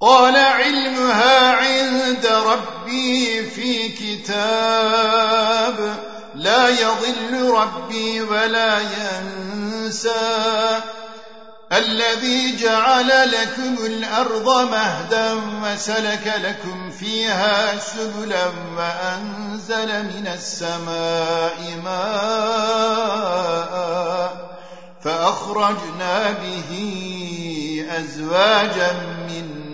قال علمها عند ربي في كتاب. لا يضل ربي ولا ينسى. الذي جعل لكم الأرض مهدا وسلك لكم فيها سبلا وأنزل من السماء ماء فأخرجنا به أزواجا من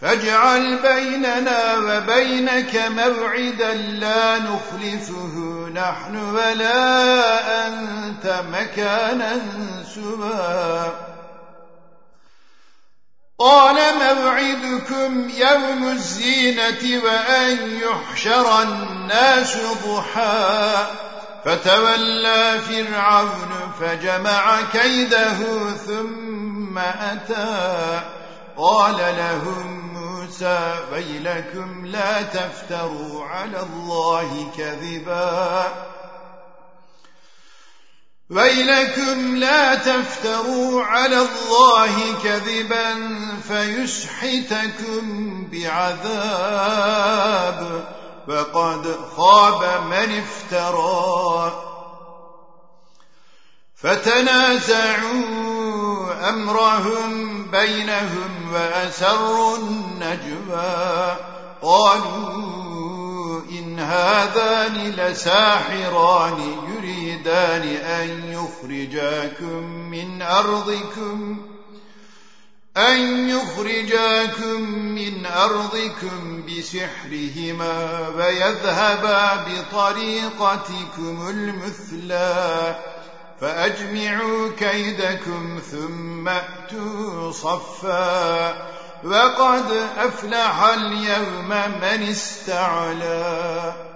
فاجعل بيننا وبينك موعدا لا نخلفه نحن ولا أنت مكانا سبا قال موعدكم يوم الزينة وأن يحشر الناس ضحى. فتولى فرعون فجمع كيده ثم أتى. قال لهم موسى ويلكم لا تفتروا على الله كذبا. ويلكم لا تفتروا على الله كذبا فيسحتكم بعذاب فقد خاب من افترى. فتنازعوا أمرهم بينهم وأسروا النجوى. قالوا إن هذان لساحران يريدان أن يخرجاكم من أرضكم أن يخرجاكم من أرضكم بسحرهما ويذهبا بطريقتكم المثلى. فأجمعوا كيدكم ثم أتوا صفا. وقد أفلح اليوم من استعلى.